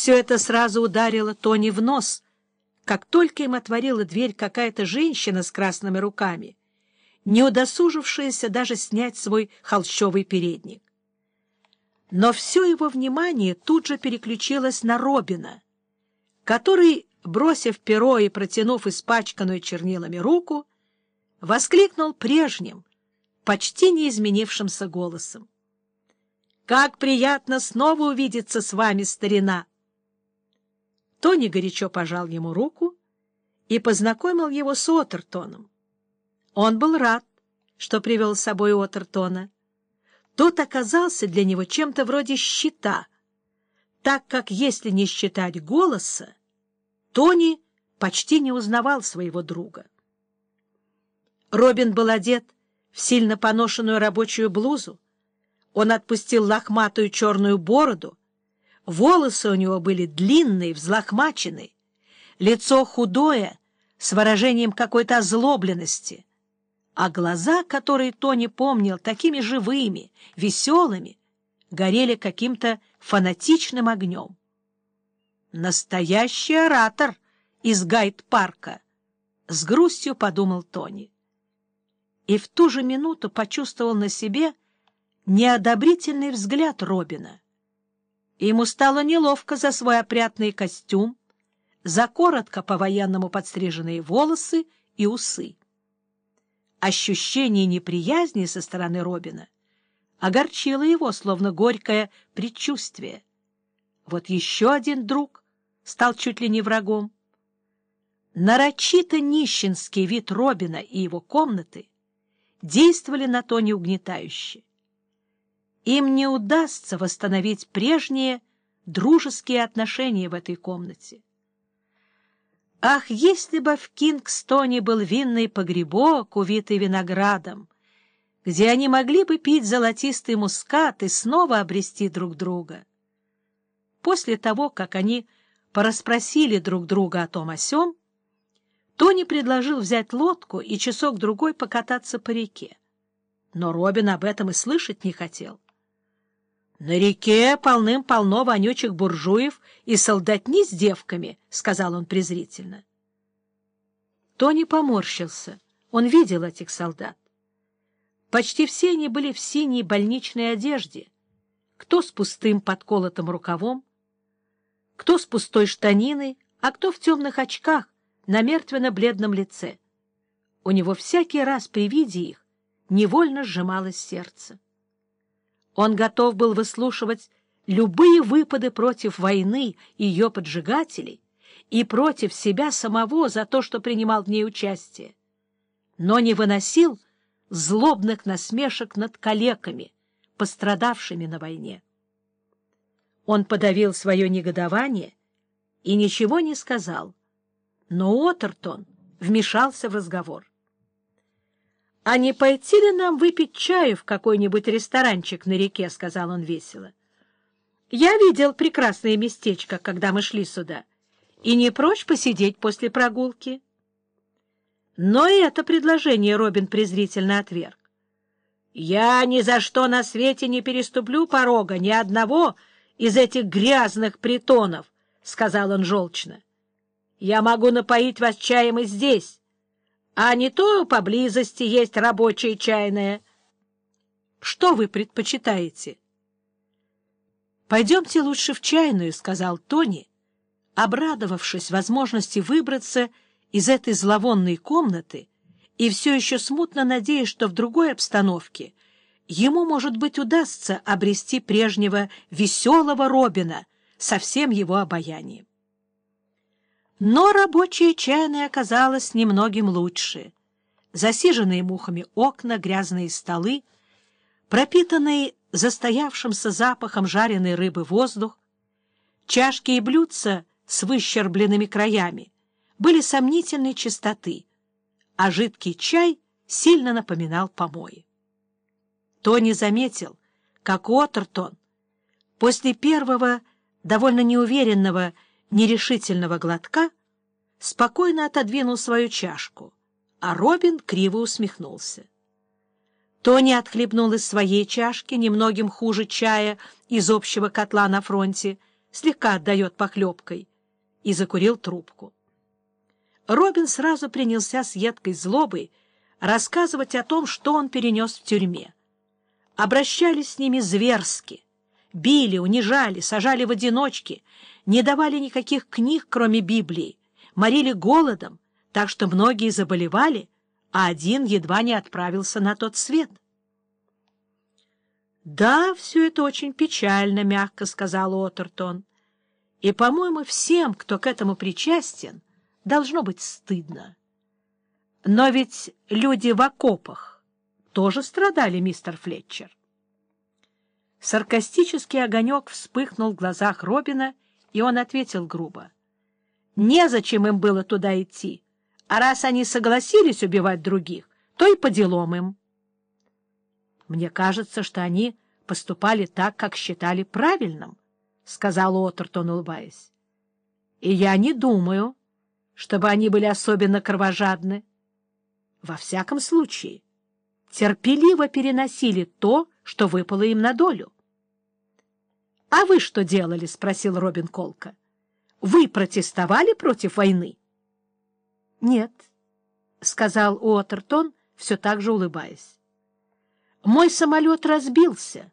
Все это сразу ударило Тони в нос, как только им отворила дверь какая-то женщина с красными руками, не удосужившаяся даже снять свой холщовый передник. Но все его внимание тут же переключилось на Робина, который, бросив перо и протянув испачканную чернилами руку, воскликнул прежним, почти не изменившимся голосом. «Как приятно снова увидеться с вами, старина!» Тони горячо пожал ему руку и познакомил его с Отертоном. Он был рад, что привел с собой Отертона. Тот оказался для него чем-то вроде щита, так как, если не считать голоса, Тони почти не узнавал своего друга. Робин был одет в сильно поношенную рабочую блузу, он отпустил лохматую черную бороду, волосы у него были длинные, взлохмаченные, лицо худое, с выражением какой-то озлобленности — а глаза, которые Тони помнил такими живыми, веселыми, горели каким-то фанатичным огнем. «Настоящий оратор из гайд-парка!» — с грустью подумал Тони. И в ту же минуту почувствовал на себе неодобрительный взгляд Робина. Ему стало неловко за свой опрятный костюм, за коротко по-военному подстриженные волосы и усы ощущение неприязни со стороны Робина огорчило его, словно горькое предчувствие. Вот еще один друг стал чуть ли не врагом. Нарочито нищенский вид Робина и его комнаты действовали на то неугнетающе. Им не удастся восстановить прежние дружеские отношения в этой комнате. Ах, если бы в Кингстоне был винный погребок, увитый виноградом, где они могли бы пить золотистый мускат и снова обрести друг друга. После того, как они порасспросили друг друга о том о сём, Тони предложил взять лодку и часок-другой покататься по реке. Но Робин об этом и слышать не хотел. «На реке полным-полно вонючих буржуев и солдатни с девками», — сказал он презрительно. Тони поморщился. Он видел этих солдат. Почти все они были в синей больничной одежде, кто с пустым подколотым рукавом, кто с пустой штаниной, а кто в темных очках на мертвенно-бледном лице. У него всякий раз при виде их невольно сжималось сердце. Он готов был выслушивать любые выпады против войны и ее поджигателей и против себя самого за то, что принимал в ней участие, но не выносил злобных насмешек над калеками, пострадавшими на войне. Он подавил свое негодование и ничего не сказал, но Отертон вмешался в разговор. — А не пойти ли нам выпить чаю в какой-нибудь ресторанчик на реке? — сказал он весело. — Я видел прекрасное местечко, когда мы шли сюда, и не прочь посидеть после прогулки. Но и это предложение Робин презрительно отверг. — Я ни за что на свете не переступлю порога ни одного из этих грязных притонов, — сказал он желчно. — Я могу напоить вас чаем и здесь а не то поблизости есть рабочая чайная. Что вы предпочитаете? — Пойдемте лучше в чайную, — сказал Тони, обрадовавшись возможности выбраться из этой зловонной комнаты и все еще смутно надеясь, что в другой обстановке ему, может быть, удастся обрести прежнего веселого Робина со всем его обаянием. Но рабочая чайная оказалась немногим лучше. Засиженные мухами окна, грязные столы, пропитанный застоявшимся запахом жареной рыбы воздух, чашки и блюдца с выщербленными краями были сомнительной чистоты, а жидкий чай сильно напоминал помои. Тони заметил, как Уотертон после первого довольно неуверенного нерешительного глотка спокойно отодвинул свою чашку, а Робин криво усмехнулся. Тони отхлебнул из своей чашки, немногим хуже чая из общего котла на фронте, слегка отдает похлебкой, и закурил трубку. Робин сразу принялся с едкой злобой рассказывать о том, что он перенес в тюрьме. Обращались с ними зверски, били, унижали, сажали в одиночки, не давали никаких книг, кроме Библии, морили голодом, так что многие заболевали, а один едва не отправился на тот свет. «Да, все это очень печально», — мягко сказал Отертон. «И, по-моему, всем, кто к этому причастен, должно быть стыдно. Но ведь люди в окопах тоже страдали, мистер Флетчер». Саркастический огонек вспыхнул в глазах Робина, и он ответил грубо. «Незачем им было туда идти, а раз они согласились убивать других, то и по делам им». Мне кажется, что они поступали так, как считали правильным, — сказал Отертон, улыбаясь. — И я не думаю, чтобы они были особенно кровожадны. Во всяком случае, терпеливо переносили то, что выпало им на долю. — А вы что делали? — спросил Робин Колка. — Вы протестовали против войны? — Нет, — сказал Уотертон, все так же улыбаясь. Мой самолет разбился,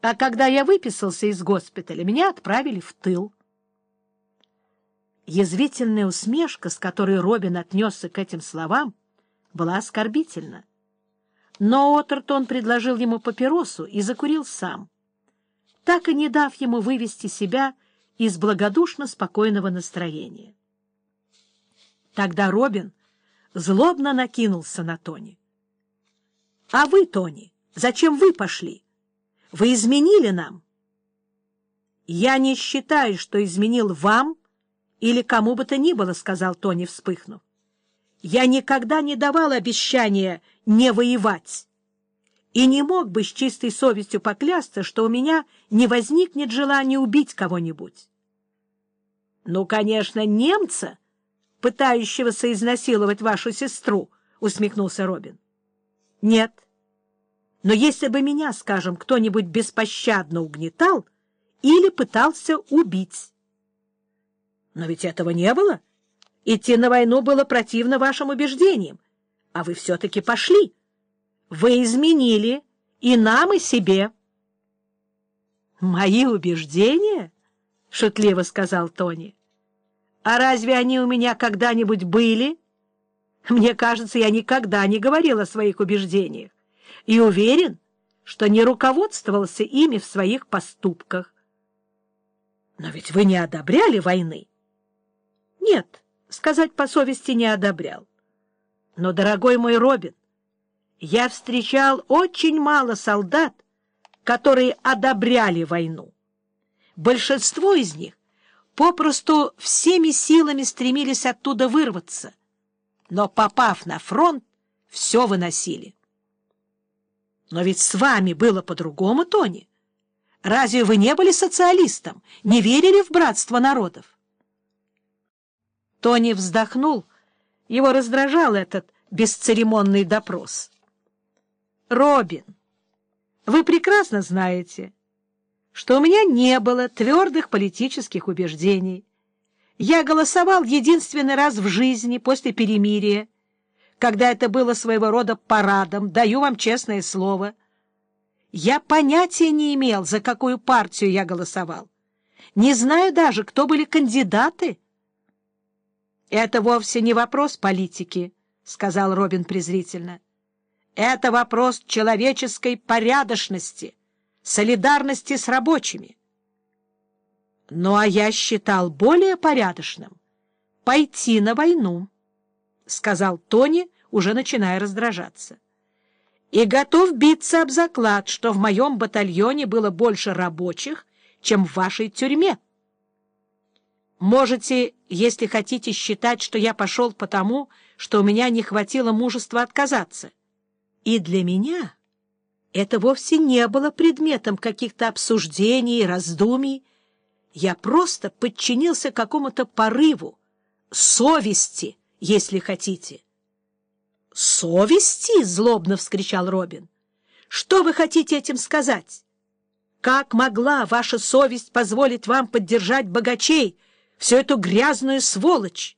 а когда я выписался из госпиталя, меня отправили в тыл. Язвительная усмешка, с которой Робин отнесся к этим словам, была оскорбительна. Но Отертон предложил ему папиросу и закурил сам, так и не дав ему вывести себя из благодушно спокойного настроения. Тогда Робин злобно накинулся на Тони. — А вы, Тони, зачем вы пошли? Вы изменили нам? — Я не считаю, что изменил вам или кому бы то ни было, — сказал Тони, вспыхнув. — Я никогда не давал обещания не воевать и не мог бы с чистой совестью поклясться, что у меня не возникнет желания убить кого-нибудь. — Ну, конечно, немца, пытающегося изнасиловать вашу сестру, — усмехнулся Робин. Нет. Но если бы меня, скажем, кто-нибудь беспощадно угнетал или пытался убить. Но ведь этого не было. Идти на войну было противно вашим убеждениям, а вы все-таки пошли. Вы изменили и нам, и себе. — Мои убеждения? — шутливо сказал Тони. — А разве они у меня когда-нибудь были? — мне кажется, я никогда не говорил о своих убеждениях и уверен, что не руководствовался ими в своих поступках. Но ведь вы не одобряли войны? Нет, сказать по совести не одобрял. Но, дорогой мой Робин, я встречал очень мало солдат, которые одобряли войну. Большинство из них попросту всеми силами стремились оттуда вырваться — но, попав на фронт, все выносили. Но ведь с вами было по-другому, Тони. Разве вы не были социалистом, не верили в братство народов? Тони вздохнул. Его раздражал этот бесцеремонный допрос. «Робин, вы прекрасно знаете, что у меня не было твердых политических убеждений. Я голосовал единственный раз в жизни после перемирия, когда это было своего рода парадом, даю вам честное слово. Я понятия не имел, за какую партию я голосовал. Не знаю даже, кто были кандидаты. — Это вовсе не вопрос политики, — сказал Робин презрительно. — Это вопрос человеческой порядочности, солидарности с рабочими. Ну, а я считал более порядочным пойти на войну, — сказал Тони, уже начиная раздражаться. И готов биться об заклад, что в моем батальоне было больше рабочих, чем в вашей тюрьме. Можете, если хотите, считать, что я пошел потому, что у меня не хватило мужества отказаться. И для меня это вовсе не было предметом каких-то обсуждений и раздумий, я просто подчинился какому-то порыву, совести, если хотите. «Совести?» — злобно вскричал Робин. «Что вы хотите этим сказать? Как могла ваша совесть позволить вам поддержать богачей, всю эту грязную сволочь?